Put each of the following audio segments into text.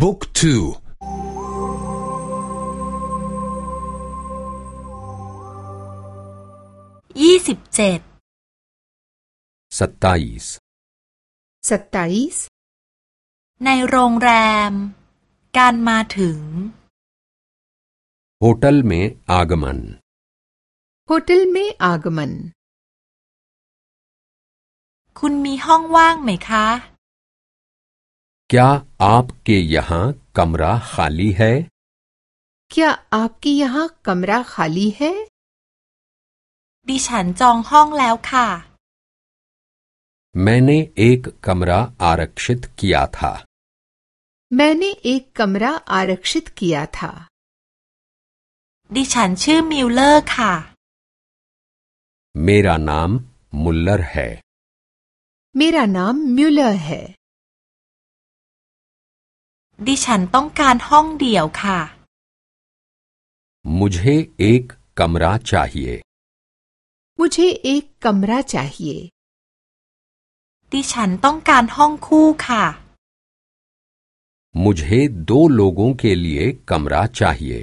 บุ๊กทูยี่สิบเจ็ดสัตไตส์สัตไตสในโรงแรม การมาถึงโฮเทลเมอากมันโฮเทลเมอากมัน คุณมีห้องว่างไหมคะ क्या आपके यहाँ कमरा खाली है क्या आपके यहाँ कमरा खाली है ดิฉันจองห้องแล้วค่ะ मैंने एक कमरा आरक्षित किया था मैंने एक कमरा आरक्षित किया था ดิฉันชื่อมิลเลอร์ค่ะ मेरा नाम मुल्लर है मेरा नाम म्यूलर है ดิฉันต้องการห้องเดี่ยวค่ะ मुझे एक कमरा चाहिए मुझे एक कमरा चाहिए ดิฉันต้องการห้องคู่ค่ะ मुझे दो लोगों के लिए कमरा चाहिए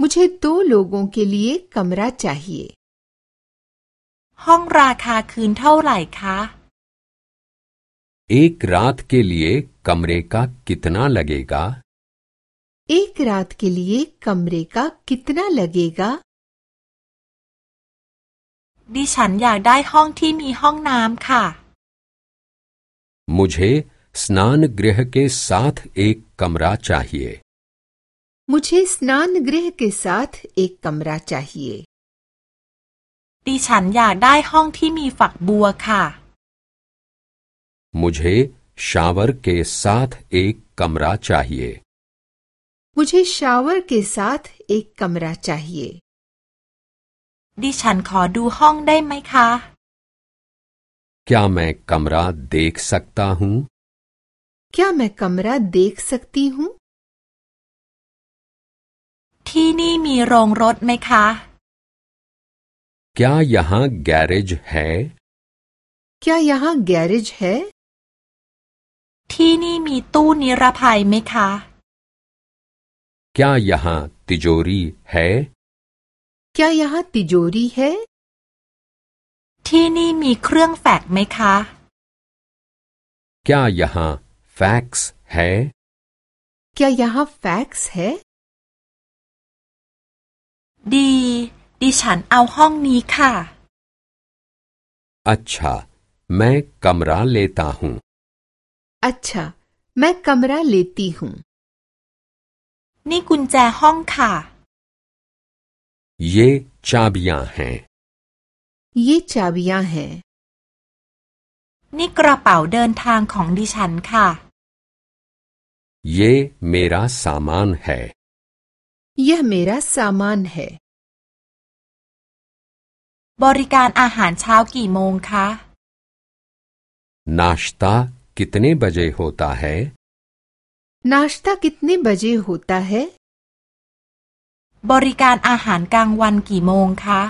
मुझे दो लोगों के लिए कमरा चाहिए ห้องราคาคืนเท่าไหร่คะ एक रात के लिए कमरे का कितना लगेगा एक रात के लिए कमरे का कितना लगेगा ดิฉันอยากได้ห้องที่มีห้องน้ำค่ะ मुझे स्नान गृह के साथ एक कमरा चाहिए मुझे स्नान गृह के साथ एक कमरा चाहिए ดิฉันอยากได้ห้องที่มีฝักบัวค่ะ मुझे शावर के साथ एक कमरा चाहिए मुझे शावर के साथ एक कमरा चाहिए ดิฉันขอดูห้องได้ไหมคะ क्या मैं कमरा देख सकता हूँ क्या मैं कमरा देख सकती हूँ ที่นี่มีโรงรถไหมคะ क्या यहाँ गैरेज है क्या यहाँ गैरेज है ที่นี่มีตู้นิรภัยไหมคะ क्या यहाँ तिजोरी है क्या यहाँ तिजोरी है ที่นี่มีเครื่องแฟกซ์ไหมคะ क्या यहाँ फैक्स है क्या यहाँ फैक्स है ดี ดิฉันเอาห้องนี้ค่ะ अच्छा मैं कमरा लेता हूँ अच्छा मैं कमरा लेती हूँ นี่กุญแจห้องค่ะ ये चाबियां हैं ये चाबियां हैं นี่กระเป๋าเดินทางของดิฉันค่ะ ये मेरा सामान है यह मेरा सामान है บริการอาหารเช้ากี่โมงคะ नाश्ता कितने बजे होता है नाश्ता कितने बजे होता है บริการอาหารกลางวันกี่โมงคะ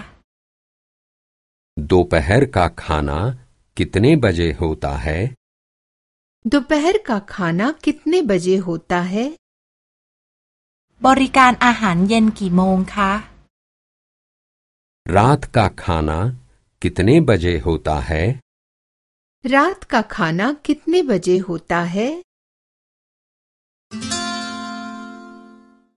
दोपहर का खाना कितने बजे होता है दोपहर का खाना कितने बजे होता है บริการอาหารเย็นกี่โมงคะ रात का खाना कितने बजे होता है रात का खाना कितने बजे होता है?